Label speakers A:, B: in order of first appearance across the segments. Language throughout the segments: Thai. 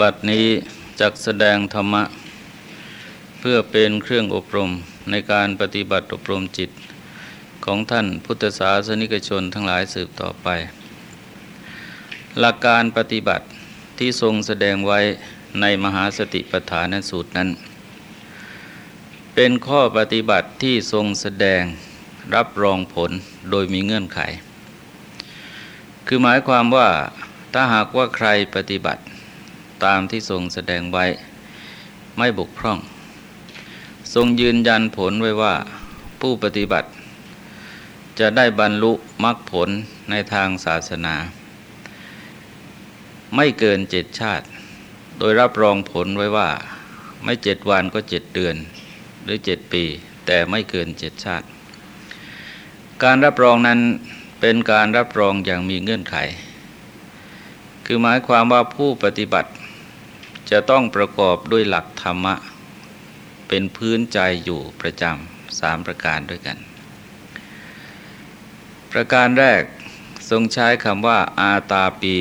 A: บัดนี้จักแสดงธรรมะ เพื่อเป็นเครื่องอบรมในการปฏิบัติอบรมจิต ของท่านพุทธศาสนิกชนทั้งหลายสืบต่อไป หลักการปฏิบัติที่ทรงแสดงไว้ในมหาสติปัฏฐานสูตรนั้น เป็นข้อปฏิบัติที่ทรงแสดงรับรองผลโดยมีเงื่อนไข คือหมายความว่าถ้าหากว่าใครปฏิบัติ ตามที่ทรงแสดงไว้ไม่บกพร่อง ทรงยืนยันผลไว้ว่าผู้ปฏิบัติ จะได้บรรลุมรรคผลในทางศาสนา ไม่เกินเจ็ดชาติ โดยรับรองผลไว้ว่า ไม่เจ็ดวันก็เจ็ดเดือน หรือเจ็ดปี แต่ไม่เกินเจ็ดชาติ การรับรองนั้นเป็นการรับรองอย่างมีเงื่อนไข คือหมายความว่าผู้ปฏิบัติ จะต้องประกอบด้วยหลักธรรมะ เป็นพื้นใจอยู่ประจำสามประการด้วยกัน ประการแรกทรงใช้คำว่าอาตาปี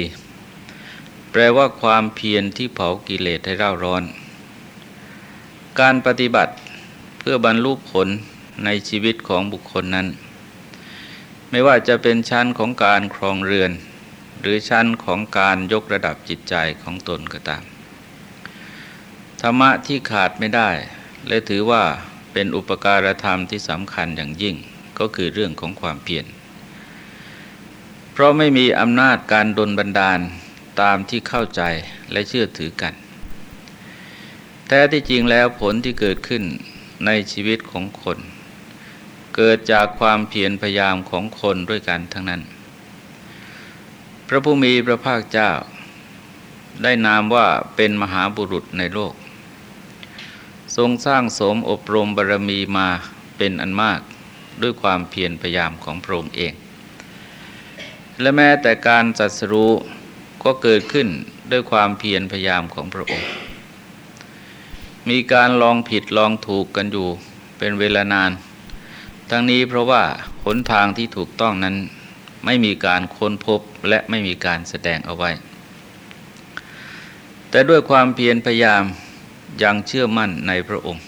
A: แปลว่าความเพียรที่เผากิเลสให้เร่าร้อน การปฏิบัติเพื่อบรรลุผลในชีวิตของบุคคลนั้น ไม่ว่าจะเป็นชั้นของการครองเรือน หรือชั้นของการยกระดับจิตใจของตนก็ตาม ธรรมะที่ขาดไม่ได้ และถือว่าเป็นอุปการธรรมที่สำคัญอย่างยิ่งก็คือเรื่องของความเพียรเพราะไม่มีอำนาจการดลบันดาลตามที่เข้าใจและเชื่อถือกัน แท้ที่จริงแล้วผลที่เกิดขึ้นในชีวิตของคน เกิดจากความเพียรพยายามของคนด้วยกันทั้งนั้น พระผู้มีพระภาคเจ้า ได้นามว่าเป็นมหาบุรุษในโลก ทรงสร้างสมอบรมบารมีมาเป็นอันมากด้วยความเพียรพยายามของพระองค์เอง และแม้แต่การจัดสรู้ก็เกิดขึ้นด้วยความเพียรพยายามของพระองค์ มีการลองผิดลองถูกกันอยู่เป็นเวลานาน ทั้งนี้เพราะว่าหนทางที่ถูกต้องนั้นไม่มีการค้นพบและไม่มีการแสดงเอาไว้ แต่ด้วยความเพียรพยายาม ยังเชื่อมั่นในพระองค์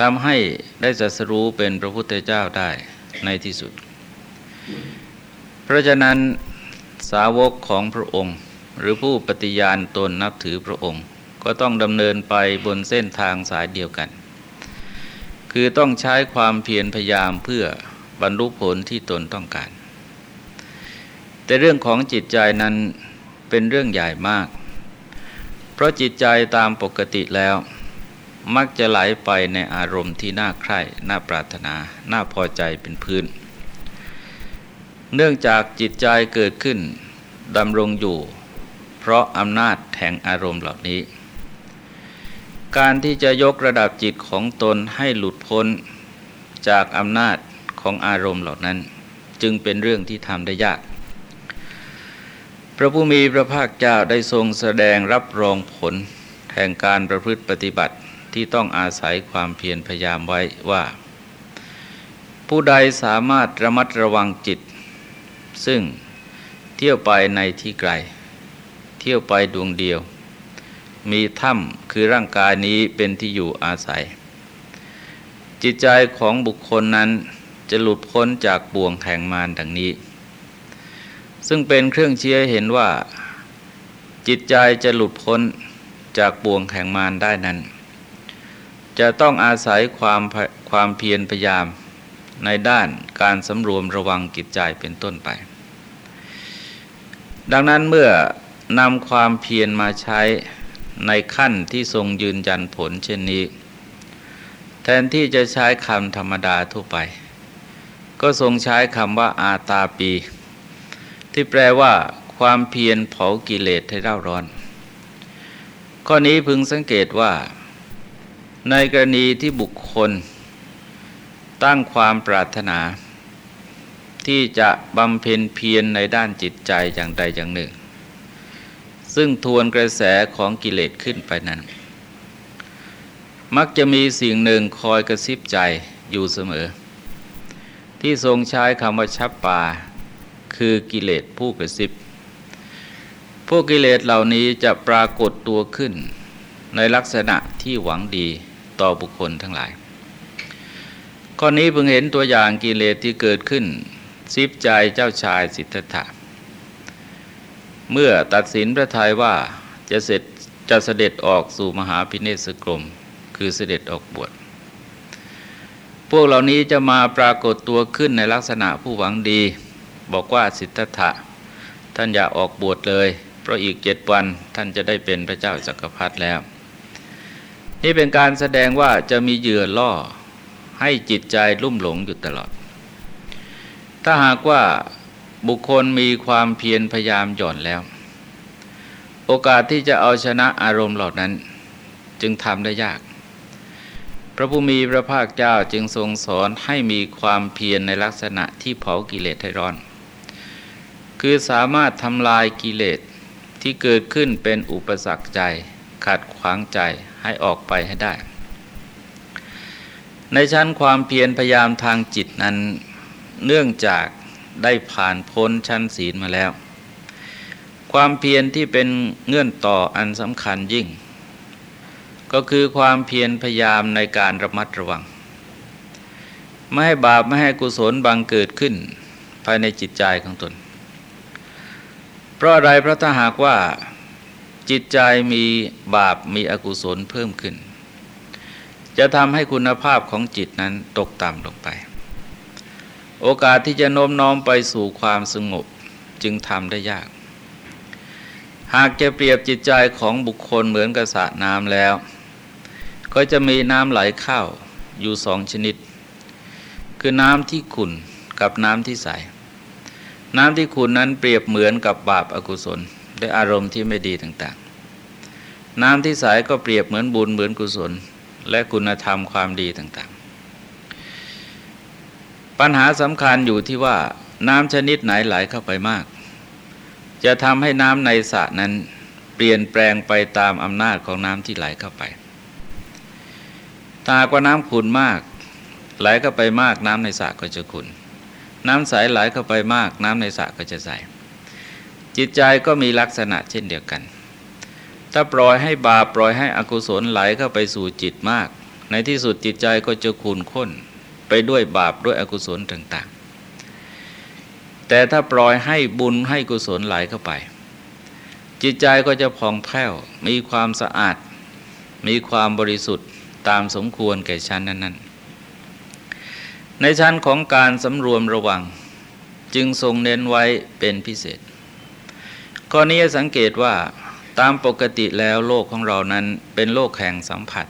A: ทำให้ได้จัสรู้เป็นพระพุทธเจ้าได้ในที่สุด เพราะฉะนั้นสาวกของพระองค์ หรือผู้ปฏิญาณตนนับถือพระองค์ ก็ต้องดำเนินไปบนเส้นทางสายเดียวกัน คือต้องใช้ความเพียรพยายามเพื่อบรรลุผลที่ตนต้องการ แต่เรื่องของจิตใจนั้นเป็นเรื่องใหญ่มาก เพราะจิตใจตามปกติแล้ว มักจะไหลไปในอารมณ์ที่น่าใคร่ น่าปรารถนา น่าพอใจเป็นพื้น เนื่องจากจิตใจเกิดขึ้นดำรงอยู่ เพราะอำนาจแห่งอารมณ์เหล่านี้ การที่จะยกระดับจิตของตนให้หลุดพ้นจากอำนาจของอารมณ์เหล่านั้น จึงเป็นเรื่องที่ทำได้ยาก พระผู้มีพระภาคเจ้าได้ทรงแสดงรับรองผล แห่งการประพฤติปฏิบัติที่ต้องอาศัยความเพียรพยายามไว้ว่า ผู้ใดสามารถระมัดระวังจิต ซึ่งเที่ยวไปในที่ไกล เที่ยวไปดวงเดียว มีถ้ำคือร่างกายนี้เป็นที่อยู่อาศัย จิตใจของบุคคลนั้นจะหลุดพ้นจากบ่วงแห่งมารดังนี้ ซึ่งเป็นเครื่องเชี้เห็นว่า จิตใจจะหลุดพ้นจากบ่วงแห่งมารได้นั้น จะต้องอาศัยความความเพียรพยายามในด้านการสำรวมระวังจิตใจเป็นต้นไป ดังนั้นเมื่อนำความเพียรมาใช้ในขั้นที่ทรงยืนยันผลเช่นนี้ แทนที่จะใช้คำธรรมดาทั่วไป ก็ทรงใช้คำว่าอาตาปี ที่แปลว่า ความเพียรเผากิเลสให้เร่าร้อน ข้อนี้พึงสังเกตว่า ในกรณีที่บุคคล ตั้งความปรารถนา ที่จะบำเพ็ญเพียรในด้านจิตใจอย่างใดอย่างหนึ่ง ซึ่งทวนกระแสของกิเลสขึ้นไปนั้น มักจะมีสิ่งหนึ่งคอยกระซิบใจอยู่เสมอ ที่ทรงใช้คำว่าชับป่า คือกิเลสผู้กระซิบ พวกกิเลสเหล่านี้จะปรากฏตัวขึ้น ในลักษณะที่หวังดีต่อบุคคลทั้งหลาย ข้อนี้เพิ่งเห็นตัวอย่างกิเลสที่เกิดขึ้นซิบใจเจ้าชายสิทธัตถะ เมื่อตัดสินพระทัยว่าจะเสร็จจะเสด็จออกสู่มหาพิเนศกรม คือเสด็จออกบวช พวกเหล่านี้จะมาปรากฏตัวขึ้นในลักษณะผู้หวังดี บอกว่าสิทธัตถะท่านอย่าออกบวชเลย เพราะอีกเจ็ดวันท่านจะได้เป็นพระเจ้าจักรพรรดิแล้ว นี่เป็นการแสดงว่าจะมีเหยื่อล่อให้จิตใจลุ่มหลงอยู่ตลอด ถ้าหากว่าบุคคลมีความเพียรพยายามหย่อนแล้ว โอกาสที่จะเอาชนะอารมณ์เหล่านั้น จึงทำได้ยาก พระผู้มีพระภาคเจ้าจึงทรงสอนให้มีความเพียรในลักษณะที่เผากิเลสให้ร้อน คือสามารถทำลายกิเลสที่เกิดขึ้นเป็นอุปสรรคใจ ขัดขวางใจให้ออกไปให้ได้ ในชั้นความเพียรพยายามทางจิตนั้น เนื่องจากได้ผ่านพ้นชั้นศีลมาแล้ว ความเพียรที่เป็นเงื่อนต่ออันสำคัญยิ่ง ก็คือความเพียรพยายามในการระมัดระวัง ไม่ให้บาปไม่ให้กุศลบังเกิดขึ้นภายในจิตใจของตน ราะอะไรเพราะถ้าหากว่าจิตใจมีบาปมีอกุศลเพิ่มขึ้น จะทำให้คุณภาพของจิตนั้นตกต่ำลงไป โอกาสที่จะโน้มน้อมไปสู่ความสงบจึงทำได้ยาก หากจะเปรียบจิตใจของบุคคลเหมือนกับสระน้ำแล้ว ก็จะมีน้ำไหลเข้าอยู่สองชนิด คือน้ำที่ขุ่นกับน้ำที่ใส น้ำที่ขุ่นนั้นเปรียบเหมือนกับบาปอากุศลด้วยอารมณ์ที่ไม่ดีต่างๆ น้ำที่ใสก็เปรียบเหมือนบุญเหมือนกุศล และคุณธรรมความดีต่างๆ ปัญหาสำคัญอยู่ที่ว่าน้ำชนิดไหนไหลเข้าไปมาก จะทำให้น้ำในสระนั้นเปลี่ยนแปลงไปตามอำนาจของน้ำที่ไหลเข้าไปถ้ากว่าน้ำขุนมาก ไหลเข้าไปมากน้ำในสระก็จะขุ่น น้ำใสไหลเข้าไปมาก น้ำในสระก็จะใส จิตใจก็มีลักษณะเช่นเดียวกัน ถ้าปล่อยให้บาปปล่อยให้อกุศลไหลเข้าไปสู่จิตมาก ในที่สุดจิตใจก็จะขุ่นข้น ไปด้วยบาปด้วยอกุศลต่างๆ แต่ถ้าปล่อยให้บุญให้กุศลไหลเข้าไป จิตใจก็จะผ่องแผ้ว มีความสะอาด มีความบริสุทธิ์ตามสมควรแก่ชั้นนั้น ๆ ในชั้นของการสำรวมระวัง จึงทรงเน้นไว้เป็นพิเศษ ข้อนี้สังเกตว่าตามปกติแล้วโลกของเรานั้นเป็นโลกแห่งสัมผัส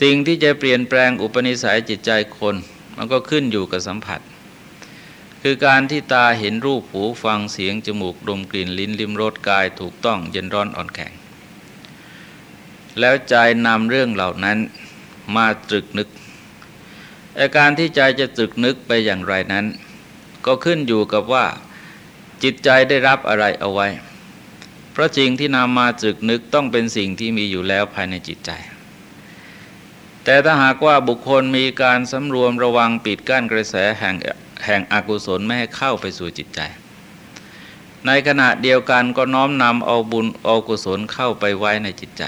A: สิ่งที่จะเปลี่ยนแปลงอุปนิสัยจิตใจคน มันก็ขึ้นอยู่กับสัมผัส คือการที่ตาเห็นรูปหูฟังเสียงจมูกดมกลิ่นลิ้นลิ้มรสกายถูกต้องเย็นร้อนอ่อนแข็ง แล้วใจนำเรื่องเหล่านั้นมาตรึกนึก อาการที่ใจจะตรึกนึกไปอย่างไรนั้น ก็ขึ้นอยู่กับว่าจิตใจได้รับอะไรเอาไว้ เพราะจริงที่นำมาตรึกนึกต้องเป็นสิ่งที่มีอยู่แล้วภายในจิตใจ แต่ถ้าหากว่าบุคคลมีการสำรวมระวังปิดกั้นกระแสแห่งแห่งอกุศลไม่ให้เข้าไปสู่จิตใจ ในขณะเดียวกันก็น้อมนำเอาบุญเอากุศลเข้าไปไว้ในจิตใจ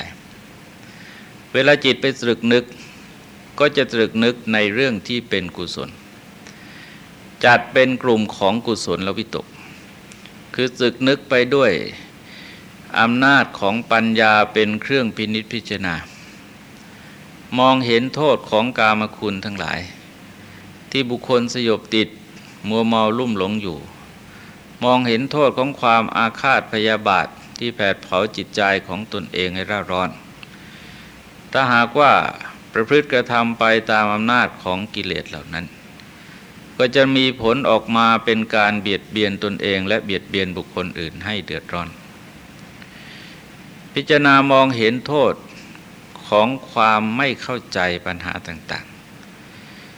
A: เวลาจิตไปตรึกนึก ก็จะตรึกนึกในเรื่องที่เป็นกุศล จัดเป็นกลุ่มของกุศลและวิตก คือตรึกนึกไปด้วยอำนาจของปัญญาเป็นเครื่องพินิจพิจารณา มองเห็นโทษของกามคุณทั้งหลาย ที่บุคคลสยบติดมัวเมาลุ่มหลงอยู่ มองเห็นโทษของความอาฆาตพยาบาทที่แผดเผาจิตใจของตนเองให้ร่าร้อน ถ้าหากว่า ประพฤติกระทำไปตามอำนาจของกิเลสเหล่านั้น ก็จะมีผลออกมาเป็นการเบียดเบียนตนเอง และเบียดเบียนบุคคลอื่นให้เดือดร้อน พิจารณามองเห็นโทษของความไม่เข้าใจปัญหาต่าง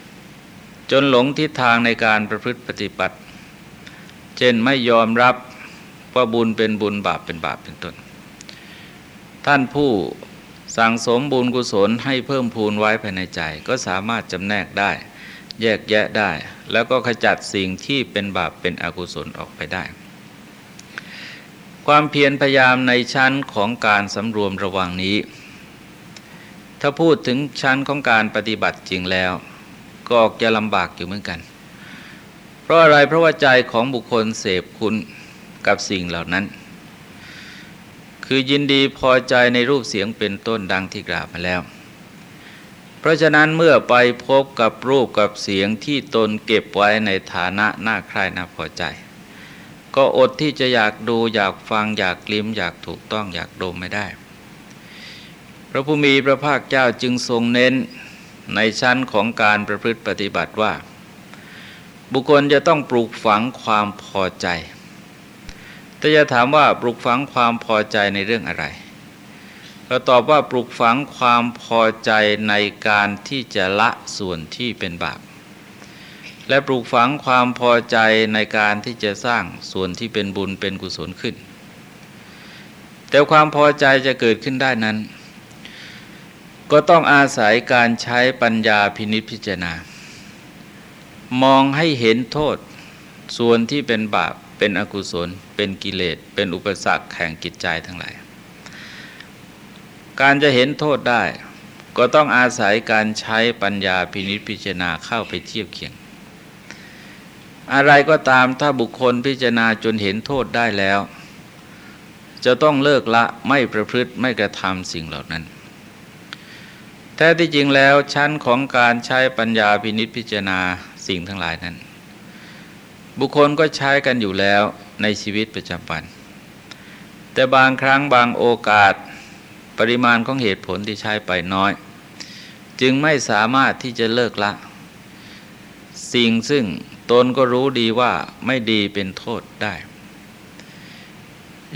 A: ๆ จนหลงทิศทางในการประพฤติปฏิบัติ เช่นไม่ยอมรับว่าบุญเป็นบุญบาปเป็นบาปเป็นต้นท่านผู้ สั่งสมบุญกุศลให้เพิ่มพูนไว้ภายในใจ ก็สามารถจำแนกได้ แยกแยะได้ แล้วก็ขจัดสิ่งที่เป็นบาปเป็นอกุศลออกไปได้ ความเพียรพยายามในชั้นของการสำรวมระวังนี้ ถ้าพูดถึงชั้นของการปฏิบัติจริงแล้ว ก็ออกจะลำบากอยู่เหมือนกัน เพราะอะไรเพราะว่าใจของบุคคลเสพคุณกับสิ่งเหล่านั้น คือยินดีพอใจในรูปเสียงเป็นต้นดังที่กล่าวมาแล้ว เพราะฉะนั้นเมื่อไปพบกับรูปกับเสียงที่ตนเก็บไว้ในฐานะน่าใคร่น่าพอใจ ก็อดที่จะอยากดูอยากฟังอยากกลิ้มอยากถูกต้องอยากดมไม่ได้ พระผู้มีพระภาคเจ้าจึงทรงเน้นในชั้นของการประพฤติปฏิบัติว่า บุคคลจะต้องปลูกฝังความพอใจ แต่จะถามว่าปลูกฝังความพอใจในเรื่องอะไรเราตอบว่าปลูกฝังความพอใจในการที่จะละส่วนที่เป็นบาป และปลูกฝังความพอใจในการที่จะสร้างส่วนที่เป็นบุญเป็นกุศลขึ้น แต่ความพอใจจะเกิดขึ้นได้นั้น ก็ต้องอาศัยการใช้ปัญญาพินิจพิจารณา มองให้เห็นโทษส่วนที่เป็นบาปเป็นอกุศล เป็นกิเลสเป็นอุปสรรคแห่งกิจใจทั้งหลาย การจะเห็นโทษได้ ก็ต้องอาศัยการใช้ปัญญาพินิจพิจารณาเข้าไปเทียบเคียง อะไรก็ตามถ้าบุคคลพิจารณาจนเห็นโทษได้แล้ว จะต้องเลิกละไม่ประพฤติไม่กระทำสิ่งเหล่านั้นแท้ที่จริงแล้วชั้นของการใช้ปัญญาพินิจพิจารณาสิ่งทั้งหลายนั้น บุคคลก็ใช้กันอยู่แล้ว ในชีวิตประจำวัน แต่บางครั้งบางโอกาสปริมาณของเหตุผลที่ใช้ไปน้อย จึงไม่สามารถที่จะเลิกละ สิ่งซึ่งตนก็รู้ดีว่าไม่ดีเป็นโทษได้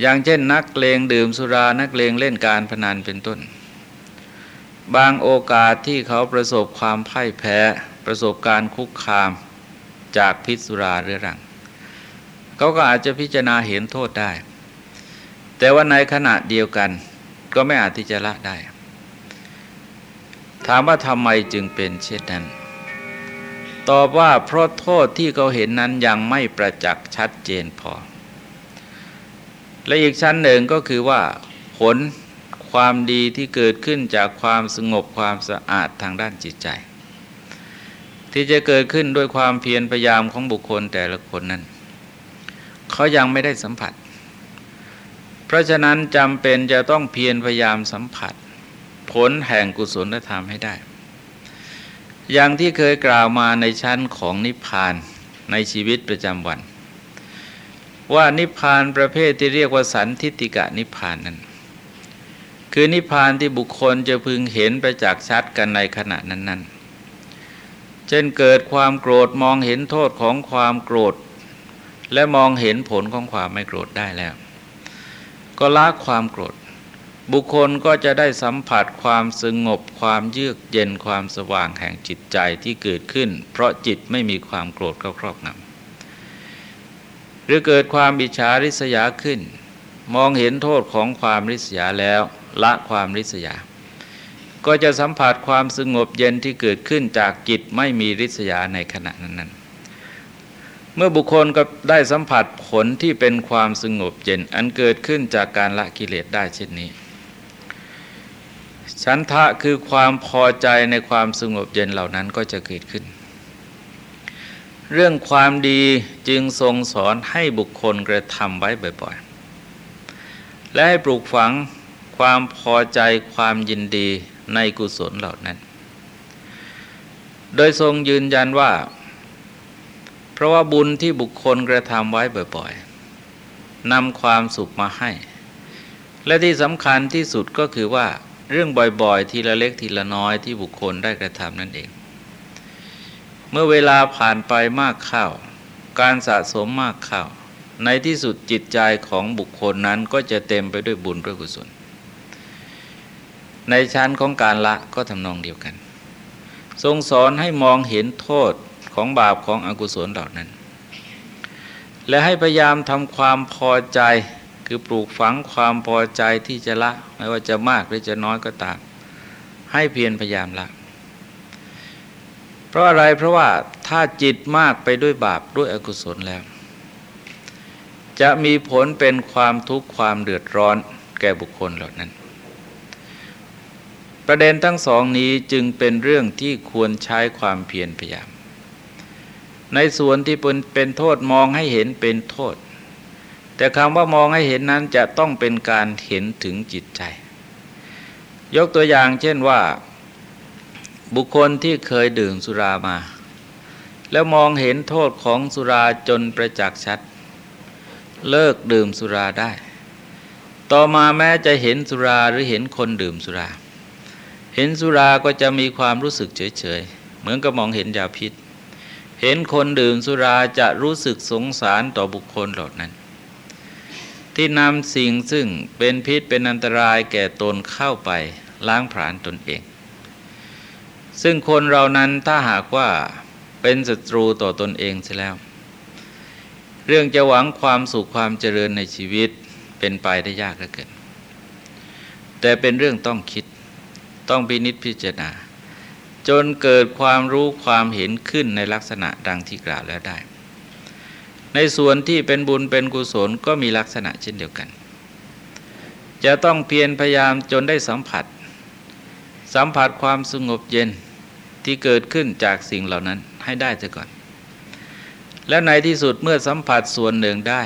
A: อย่างเช่นนักเลงดื่มสุรานักเลงเล่นการพนันเป็นต้น บางโอกาสที่เขาประสบความพ่ายแพ้ ประสบการคุกคามจากพิษสุราเรื้อรัง เขาก็อาจจะพิจารณาเห็นโทษได้ แต่ว่าในขณะเดียวกัน ก็ไม่อาจที่จะละได้ ถามว่าทำไมจึงเป็นเช่นนั้น ตอบว่าเพราะโทษที่เขาเห็นนั้นยังไม่ประจักษ์ชัดเจนพอ และอีกชั้นหนึ่งก็คือว่าผลความดีที่เกิดขึ้นจากความสงบความสะอาดทางด้านจิตใจ ที่จะเกิดขึ้นด้วยความเพียรพยายามของบุคคลแต่ละคนนั้น เขายังไม่ได้สัมผัส เพราะฉะนั้นจำเป็นจะต้องเพียรพยายามสัมผัส ผลแห่งกุศลธรรมให้ได้ อย่างที่เคยกล่าวมาในชั้นของนิพพานในชีวิตประจำวัน ว่านิพพานประเภทที่เรียกว่าสันทิติกะนิพพานนั้น คือนิพพานที่บุคคลจะพึงเห็นประจักษ์ชัดกันในขณะนั้น ๆ เช่นเกิดความโกรธมองเห็นโทษของความโกรธ และมองเห็นผลของความไม่โกรธได้แล้ว ก็ละความโกรธ บุคคลก็จะได้สัมผัสความสงบความเยือกเย็นความสว่างแห่งจิตใจที่เกิดขึ้น เพราะจิตไม่มีความโกรธเข้าครอบงำหรือเกิดความบิชาริษยาขึ้น มองเห็นโทษของความริษยาแล้วละความริษยา ก็จะสัมผัสความสงบเย็นที่เกิดขึ้นจากจิตไม่มีริษยาในขณะนั้น เมื่อบุคคลก็ได้สัมผัสผลที่เป็นความสงบเย็นอันเกิดขึ้นจากการละกิเลสได้เช่นนี้ฉันทะคือความพอใจในความสงบเย็นเหล่านั้นก็จะเกิดขึ้น เรื่องความดีจึงทรงสอนให้บุคคลกระทำไว้บ่อยๆ และให้ปลูกฝังความพอใจความยินดีในกุศลเหล่านั้น โดยทรงยืนยันว่า เพราะว่าบุญที่บุคคลกระทำไว้บ่อยๆนำความสุขมาให้ และที่สำคัญที่สุดก็คือว่าเรื่องบ่อยๆ ทีละเล็กทีละน้อยที่บุคคลได้กระทำนั่นเอง เมื่อเวลาผ่านไปมากเข้า การสะสมมากเข้า ในที่สุดจิตใจของบุคคลนั้นก็จะเต็มไปด้วยบุญด้วยกุศล ในชั้นของการละก็ทำนองเดียวกัน ทรงสอนให้มองเห็นโทษ ของบาปของอกุศลเหล่านั้น และให้พยายามทำความพอใจคือปลูกฝังความพอใจที่จะละ ไม่ว่าจะมากหรือจะน้อยก็ตาม ให้เพียรพยายามละ เพราะอะไรเพราะว่าถ้าจิตมากไปด้วยบาปด้วยอกุศลแล้ว จะมีผลเป็นความทุกข์ความเดือดร้อนแก่บุคคลเหล่านั้น ประเด็นทั้งสองนี้จึงเป็นเรื่องที่ควรใช้ความเพียรพยายาม ในส่วนที่เป็นเป็นโทษมองให้เห็นเป็นโทษ แต่คำว่ามองให้เห็นนั้นจะต้องเป็นการเห็นถึงจิตใจ ยกตัวอย่างเช่นว่า บุคคลที่เคยดื่มสุรามา แล้วมองเห็นโทษของสุราจนประจักษ์ชัด เลิกดื่มสุราได้ ต่อมาแม้จะเห็นสุราหรือเห็นคนดื่มสุรา เห็นสุราก็จะมีความรู้สึกเฉยๆเหมือนกับมองเห็นยาพิษ เห็นคนดื่มสุราจะรู้สึกสงสารต่อบุคคลเหล่านั้น ที่นำสิ่งซึ่งเป็นพิษเป็นอันตรายแก่ตนเข้าไปล้างผลาญตนเอง ซึ่งคนเรานั้นถ้าหากว่าเป็นศัตรูต่อตนเองเสียแล้ว เรื่องจะหวังความสุขความเจริญในชีวิตเป็นไปได้ยากเหลือเกินแต่เป็นเรื่องต้องคิดต้องพินิจพิจารณา จนเกิดความรู้ความเห็นขึ้นในลักษณะดังที่กล่าวแล้วได้ ในส่วนที่เป็นบุญเป็นกุศลก็มีลักษณะเช่นเดียวกัน จะต้องเพียรพยายามจนได้สัมผัส สัมผัสความสงบเย็นที่เกิดขึ้นจากสิ่งเหล่านั้นให้ได้เสียก่อน แล้วในที่สุดเมื่อสัมผัสส่วนหนึ่งได้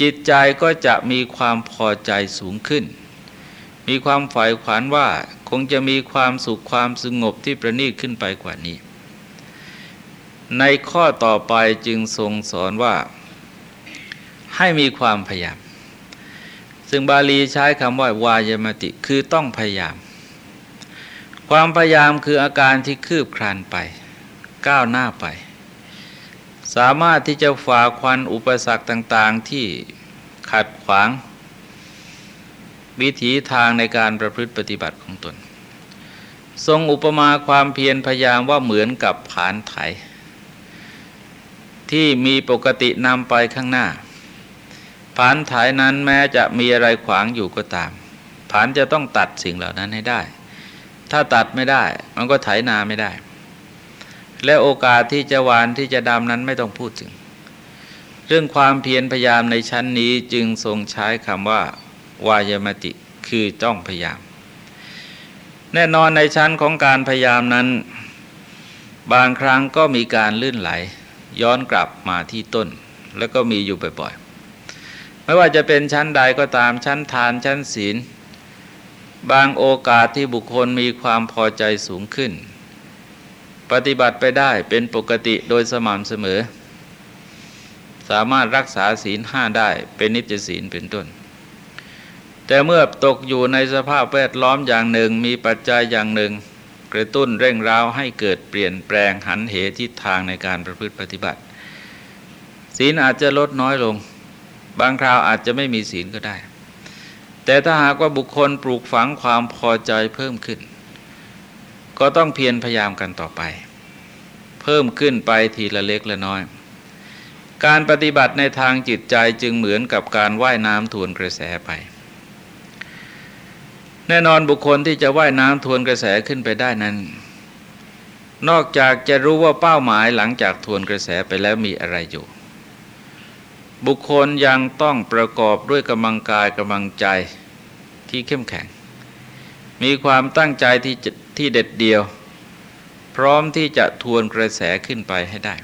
A: จิตใจก็จะมีความพอใจสูงขึ้น มีความฝ่ายขวานว่าคงจะมีความสุขความสงบที่ประณีตขึ้นไปกว่านี้ ในข้อต่อไปจึงทรงสอนว่า ให้มีความพยายาม ซึ่งบาลีใช้คำว่าวายมติคือต้องพยายาม ความพยายามคืออาการที่คืบคลานไป ก้าวหน้าไป สามารถที่จะฝ่าควันอุปสรรคต่าง ๆที่ขัดขวาง วิถีทางในการประพฤติปฏิบัติของตน ทรงอุปมาความเพียรพยายามว่าเหมือนกับผานไถ ที่มีปกตินำไปข้างหน้า ผานไถนั้นแม้จะมีอะไรขวางอยู่ก็ตาม ผานจะต้องตัดสิ่งเหล่านั้นให้ได้ ถ้าตัดไม่ได้มันก็ไถนาไม่ได้ และโอกาสที่จะหวานที่จะดำนั้นไม่ต้องพูดถึง เรื่องความเพียรพยายามในชั้นนี้จึงทรงใช้คำว่า วายมติคือต้องพยายาม แน่นอนในชั้นของการพยายามนั้น บางครั้งก็มีการลื่นไหล ย้อนกลับมาที่ต้น แล้วก็มีอยู่บ่อยๆ ไม่ว่าจะเป็นชั้นใดก็ตามชั้นทานชั้นศีล บางโอกาสที่บุคคลมีความพอใจสูงขึ้น ปฏิบัติไปได้เป็นปกติโดยสม่ำเสมอ สามารถรักษาศีลห้าได้เป็นนิจศีลเป็นต้น แต่เมื่อตกอยู่ในสภาพแวดล้อมอย่างหนึ่งมีปัจจัยอย่างหนึ่ง กระตุ้นเร่งร้าวให้เกิดเปลี่ยนแปลงหันเหทิศทางในการประพฤติปฏิบัติ ศีลอาจจะลดน้อยลง บางคราวอาจจะไม่มีศีลก็ได้ แต่ถ้าหากว่าบุคคลปลูกฝังความพอใจเพิ่มขึ้น ก็ต้องเพียรพยายามกันต่อไป เพิ่มขึ้นไปทีละเล็กละน้อย การปฏิบัติในทางจิตใจจึงเหมือนกับการว่ายน้ำทวนกระแสไป แน่นอนบุคคลที่จะว่ายน้ำทวนกระแสขึ้นไปได้นั้น นอกจากจะรู้ว่าเป้าหมายหลังจากทวนกระแสไปแล้วมีอะไรอยู่ บุคคลยังต้องประกอบด้วยกำลังกายกำลังใจที่เข้มแข็ง มีความตั้งใจที่ที่เด็ดเดียว พร้อมที่จะทวนกระแสขึ้นไปให้ได้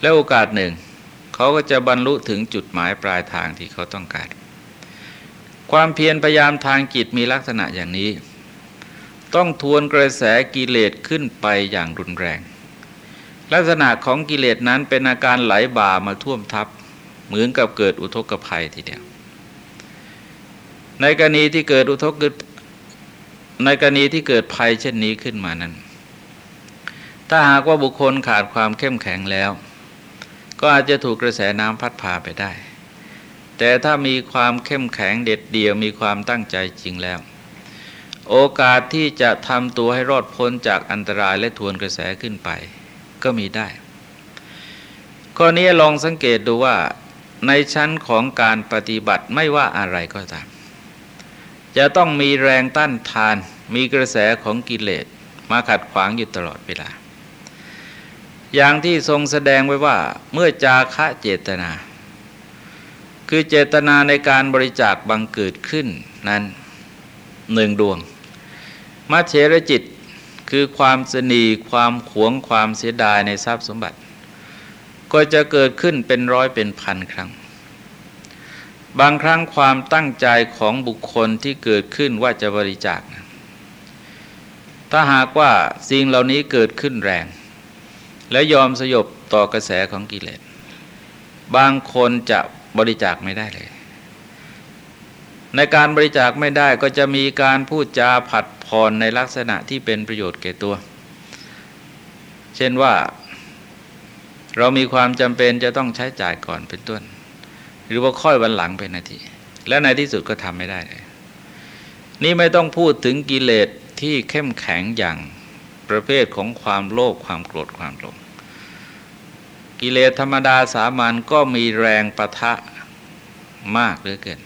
A: และโอกาสหนึ่ง เขาก็จะบรรลุถึงจุดหมายปลายทางที่เขาต้องการ ความเพียรพยายามทางจิตมีลักษณะอย่างนี้ ต้องทวนกระแสกิเลสขึ้นไปอย่างรุนแรง ลักษณะของกิเลสนั้นเป็นอาการไหลบ่ามาท่วมทับ เหมือนกับเกิดอุทกภัยทีเดียวในกรณีที่เกิดอุทกในกรณีที่เกิดภัยเช่นนี้ขึ้นมานั้น ถ้าหากว่าบุคคลขาดความเข้มแข็งแล้ว ก็อาจจะถูกกระแสน้ำพัดพาไปได้ แต่ถ้ามีความเข้มแข็งเด็ดเดี่ยวมีความตั้งใจจริงแล้ว โอกาสที่จะทำตัวให้รอดพ้นจากอันตรายและทวนกระแสขึ้นไป ก็มีได้ ข้อนี้ลองสังเกตดูว่า ในชั้นของการปฏิบัติไม่ว่าอะไรก็ตาม จะต้องมีแรงต้านทาน มีกระแสของกิเลสมาขัดขวางอยู่ตลอดเวลา อย่างที่ทรงแสดงไว้ว่าเมื่อจาคะเจตนา คือเจตนาในการบริจาคบังเกิดขึ้นนั้นหนึ่งดวง มัเฉรจิตคือความสนีความขวงความเสียดายในทรัพย์สมบัติ ก็จะเกิดขึ้นเป็นร้อยเป็นพันครั้ง บางครั้งความตั้งใจของบุคคลที่เกิดขึ้นว่าจะบริจาค ถ้าหากว่าสิ่งเหล่านี้เกิดขึ้นแรง และยอมสยบต่อกระแสของกิเลส บางคนจะ บริจาคไม่ได้เลย ในการบริจาคไม่ได้ก็จะมีการพูดจาผัดผ่อนในลักษณะที่เป็นประโยชน์แก่ตัว เช่นว่าเรามีความจำเป็นจะต้องใช้จ่ายก่อนเป็นต้น หรือว่าค่อยวันหลังเป็นนาที และในที่สุดก็ทำไม่ได้เลยนี่ไม่ต้องพูดถึงกิเลสที่เข้มแข็งอย่างประเภทของความโลภความโกรธความหลง กิเลสธรรมดาสามัญก็มีแรงประทะมากเหลือเกิน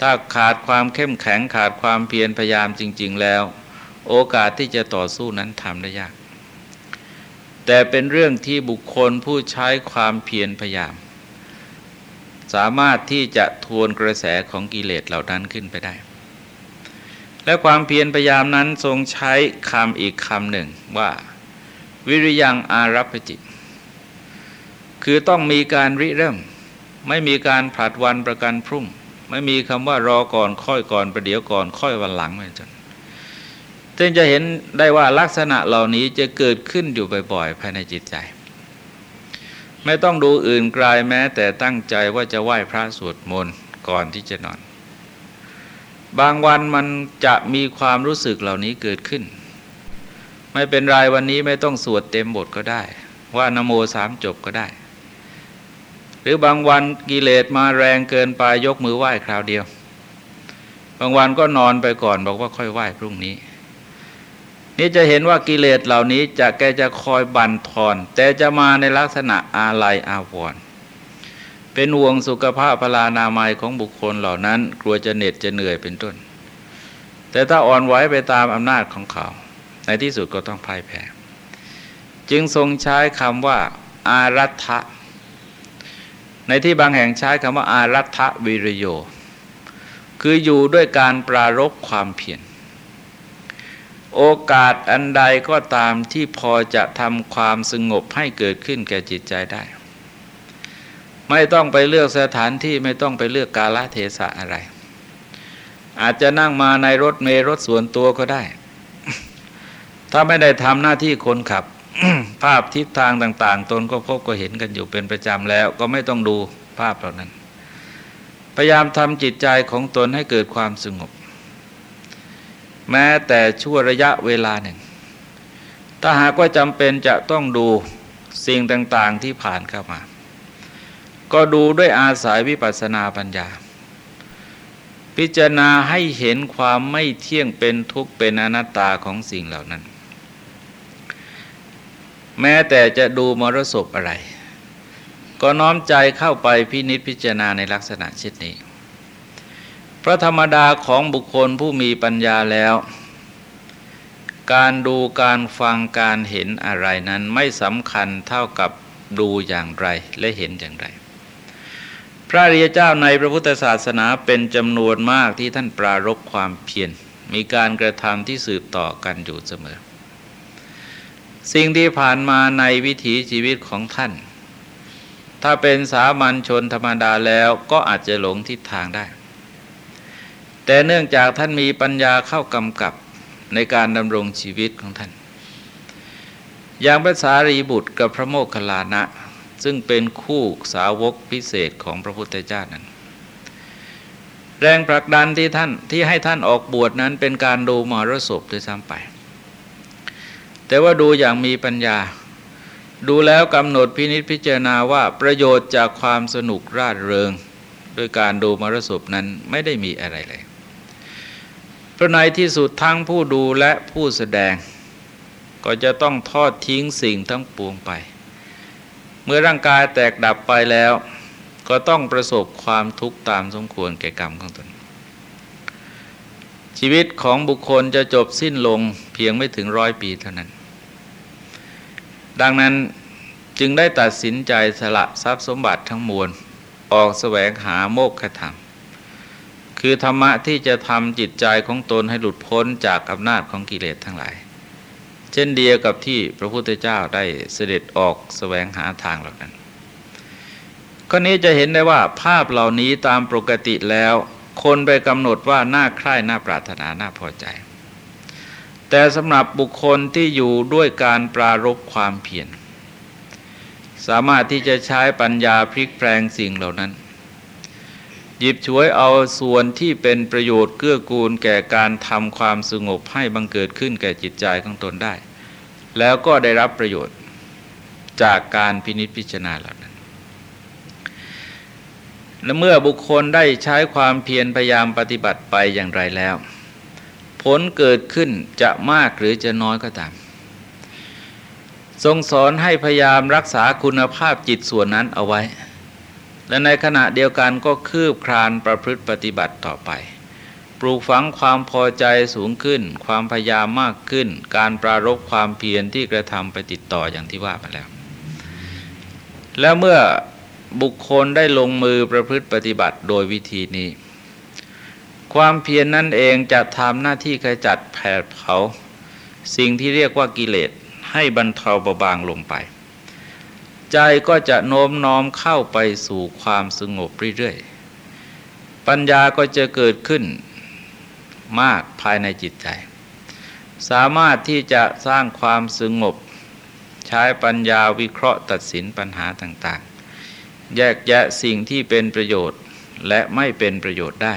A: ถ้าขาดความเข้มแข็งขาดความเพียรพยายามจริง ๆ แล้ว โอกาสที่จะต่อสู้นั้นทำได้ยาก แต่เป็นเรื่องที่บุคคลผู้ใช้ความเพียรพยายาม สามารถที่จะทวนกระแสของกิเลสเหล่านั้นขึ้นไปได้ และความเพียรพยายามนั้นทรงใช้คำอีกคำหนึ่งว่า วิริยังอารัพจิต คือต้องมีการริเริ่ม ไม่มีการผลัดวันประกันพรุ่ง ไม่มีคำว่ารอก่อนค่อยก่อนประเดี๋ยวก่อน ค่อยวันหลังไม่จนจึงจะเห็นได้ว่าลักษณะเหล่านี้จะเกิดขึ้นอยู่บ่อยๆภายในจิตใจ ไม่ต้องดูอื่นไกลแม้ แต่ตั้งใจว่าจะไหว้พระสวดมนต์ก่อนที่จะนอน บางวันมันจะมีความรู้สึกเหล่านี้เกิดขึ้น ไม่เป็นไรวันนี้ไม่ต้องสวดเต็มบทก็ได้ ว่านโมสามจบก็ได้ รือบางวันกิเลสมาแรงเกินไปยกมือไหว้คราวเดียว บางวันก็นอนไปก่อนบอกว่าค่อยไหว้พรุ่งนี้ นี่จะเห็นว่ากิเลสเหล่านี้จะแกจะคอยบั่นทอน แต่จะมาในลักษณะอาลัยอาวรณ์เป็นห่วงสุขภาพพลานามัยของบุคคลเหล่านั้น กลัวจะเหน็ดจะเหนื่อยเป็นต้น แต่ถ้าอ่อนไหวไปตามอำนาจของเขา ในที่สุดก็ต้องพ่ายแพ้ จึงทรงใช้คำว่า อารัฐะ ในที่บางแห่งใช้คำว่าอารัฐวิริโย คืออยู่ด้วยการปรารบความเพียรโอกาสอันใดก็ตามที่พอจะทำความสงบให้เกิดขึ้นแก่จิตใจได้ ไม่ต้องไปเลือกสถานที่ไม่ต้องไปเลือกกาลเทศะอะไร อาจจะนั่งมาในรถเมรถส่วนตัวก็ได้ ถ้าไม่ได้ทำหน้าที่คนขับ ภาพทิศทางต่าง ๆ ตนก็พบก็เห็นกันอยู่เป็นประจำแล้ว ก็ไม่ต้องดูภาพเหล่านั้น พยายามทำจิตใจของตนให้เกิดความสงบ แม้แต่ชั่วระยะเวลาหนึ่ง ถ้าหากว่าจำเป็นจะต้องดูสิ่งต่างๆที่ผ่านเข้ามา ก็ดูด้วยอาศัยวิปัสสนาปัญญา พิจารณาให้เห็นความไม่เที่ยงเป็นทุกข์เป็นอนัตตาของสิ่งเหล่านั้น แม้แต่จะดูมรสพอะไร ก็น้อมใจเข้าไปพินิจพิจารณาในลักษณะเช่นนี้ พระธรรมดาของบุคคลผู้มีปัญญาแล้ว การดูการฟังการเห็นอะไรนั้นไม่สำคัญเท่ากับดูอย่างไรและเห็นอย่างไร พระริยเจ้าในพระพุทธศาสนาเป็นจำนวนมากที่ท่านปรารบความเพียรมีการกระทำที่สืบต่อกันอยู่เสมอ สิ่งที่ผ่านมาในวิถีชีวิตของท่าน ถ้าเป็นสามัญชนธรรมดาแล้วก็อาจจะหลงทิศทางได้ แต่เนื่องจากท่านมีปัญญาเข้ากำกับในการดำรงชีวิตของท่าน อย่างพระสารีบุตรกับพระโมคคัลลานะ ซึ่งเป็นคู่สาวกพิเศษของพระพุทธเจ้านั้น แรงผลักดันที่ท่านที่ให้ท่านออกบวชนั้นเป็นการดูมรสพด้วยซ้ำไป แต่ว่าดูอย่างมีปัญญา ดูแล้วกำหนดพินิษพิจารณาว่าประโยชน์จากความสนุกร่าเริง โดยการดูมรสพนั้นไม่ได้มีอะไรเลยเพราะในที่สุดทั้งผู้ดูและผู้แสดง ก็จะต้องทอดทิ้งสิ่งทั้งปวงไป เมื่อร่างกายแตกดับไปแล้ว ก็ต้องประสบความทุกข์ตามสมควรแก่กรรมของตนชีวิตของบุคคลจะจบสิ้นลงเพียงไม่ถึงร้อยปีเท่านั้น ดังนั้นจึงได้ตัดสินใจสละทรัพย์สมบัติทั้งมวล ออกแสวงหาโมกขธรรม คือธรรมะที่จะทำจิตใจของตนให้หลุดพ้นจากอำนาจของกิเลสทั้งหลาย เช่นเดียวกับที่พระพุทธเจ้าได้เสด็จออกแสวงหาทางเหล่านั้นข้อนี้จะเห็นได้ว่าภาพเหล่านี้ตามปกติแล้ว คนไปกำหนดว่าน่าใคร่น่าปรารถนาน่าพอใจ แต่สำหรับบุคคลที่อยู่ด้วยการปรารบความเพียรสามารถที่จะใช้ปัญญาพลิกแปลงสิ่งเหล่านั้น หยิบช่วยเอาส่วนที่เป็นประโยชน์เกื้อกูลแก่การทำความสงบให้บังเกิดขึ้นแก่จิตใจของตนได้ แล้วก็ได้รับประโยชน์จากการพินิจพิจารณาเหล่านั้น และเมื่อบุคคลได้ใช้ความเพียรพยายามปฏิบัติไปอย่างไรแล้ว ผลเกิดขึ้นจะมากหรือจะน้อยก็ตาม ทรงสอนให้พยายามรักษาคุณภาพจิตส่วนนั้นเอาไว้ และในขณะเดียวกันก็คืบคลานประพฤติปฏิบัติต่อไป ปลูกฝังความพอใจสูงขึ้น ความพยายามมากขึ้น การปรารบความเพียรที่กระทำไปติดต่ออย่างที่ว่ามาแล้ว แล้วเมื่อบุคคลได้ลงมือประพฤติปฏิบัติโดยวิธีนี้ ความเพียรนนั่นเองจะทำหน้าที่ขจัดแผดเผาสิ่งที่เรียกว่ากิเลสให้บรรเทาเบาบางลงไป ใจก็จะโน้มน้อมเข้าไปสู่ความสงบเรื่อยๆ ปัญญาก็จะเกิดขึ้นมากภายในจิตใจ สามารถที่จะสร้างความสงบ ใช้ปัญญาวิเคราะห์ตัดสินปัญหาต่างๆ แยกแยะสิ่งที่เป็นประโยชน์และไม่เป็นประโยชน์ได้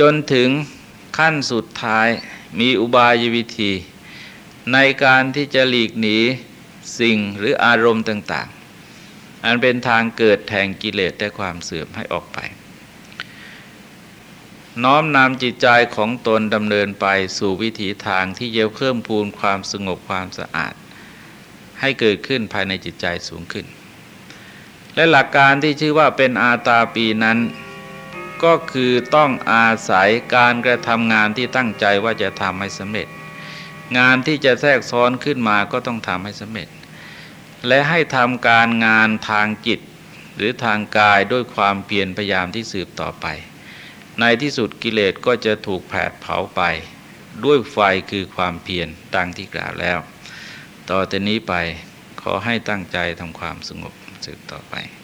A: จนถึงขั้นสุดท้ายมีอุบายวิธี ในการที่จะหลีกหนีสิ่งหรืออารมณ์ต่าง ๆ อันเป็นทางเกิดแทงกิเลสและความเสื่อมให้ออกไป น้อมนำจิตใจของตนดำเนินไปสู่วิถีทางที่จะเพิ่มพูนความสงบความสะอาด ให้เกิดขึ้นภายในจิตใจสูงขึ้น และหลักการที่ชื่อว่าเป็นอาตาปีนั้น ก็คือต้องอาศัยการกระทำงานที่ตั้งใจว่าจะทำให้สำเร็จ งานที่จะแทรกซ้อนขึ้นมาก็ต้องทำให้สำเร็จ และให้ทำการงานทางจิต หรือทางกายด้วยความเพียรพยายามที่สืบต่อไป ในที่สุดกิเลสก็จะถูกแผดเผาไปด้วยไฟคือความเพียรดังที่กล่าวแล้ว ต่อแต่นี้ไปขอให้ตั้งใจทำความสงบสืบต่อไป